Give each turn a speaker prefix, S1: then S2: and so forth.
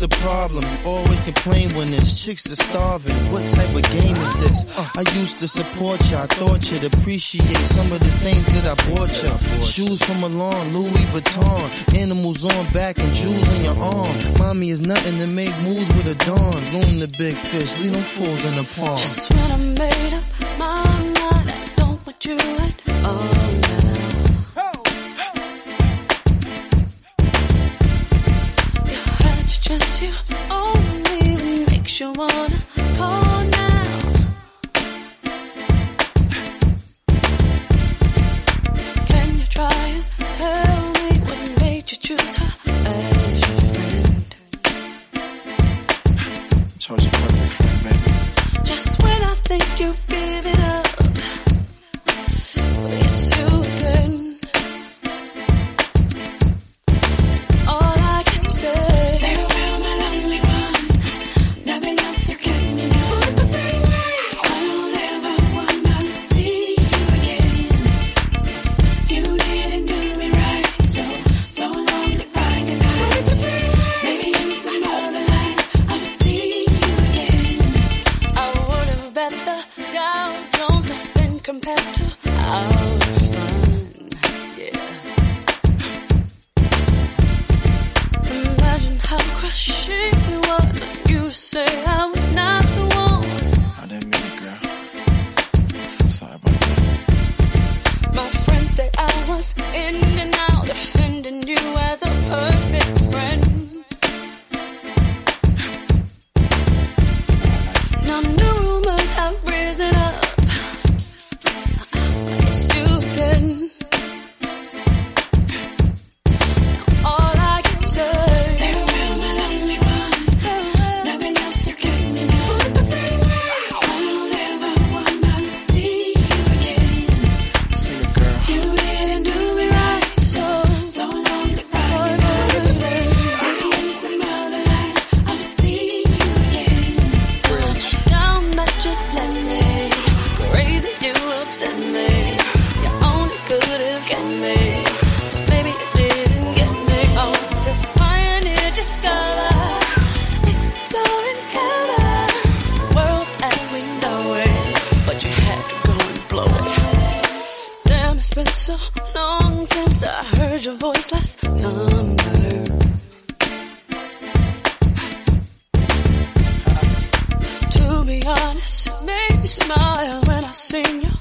S1: the problem? Always complain when this chicks are starving. What type of game is this? Uh, I used to support you. I thought you'd appreciate some of the things that I bought you. Shoes from Milan, Louis Vuitton. Animals on back and jewels on your arm. Mommy is nothing to make moves with a dawn. Loom the big fish, leave them fools in the pond.
S2: Just when I made up my mind, I don't want you Friend,
S3: baby.
S2: Just when I think you've given say I was in and out, defending you as a perfect you. You only could have get me, but you didn't get me. Oh, to pioneer, discover, and cover world as we know it. But you had to go and blow it. Damn, it's been so long since I heard your voice last be honest, made me smile when I seen your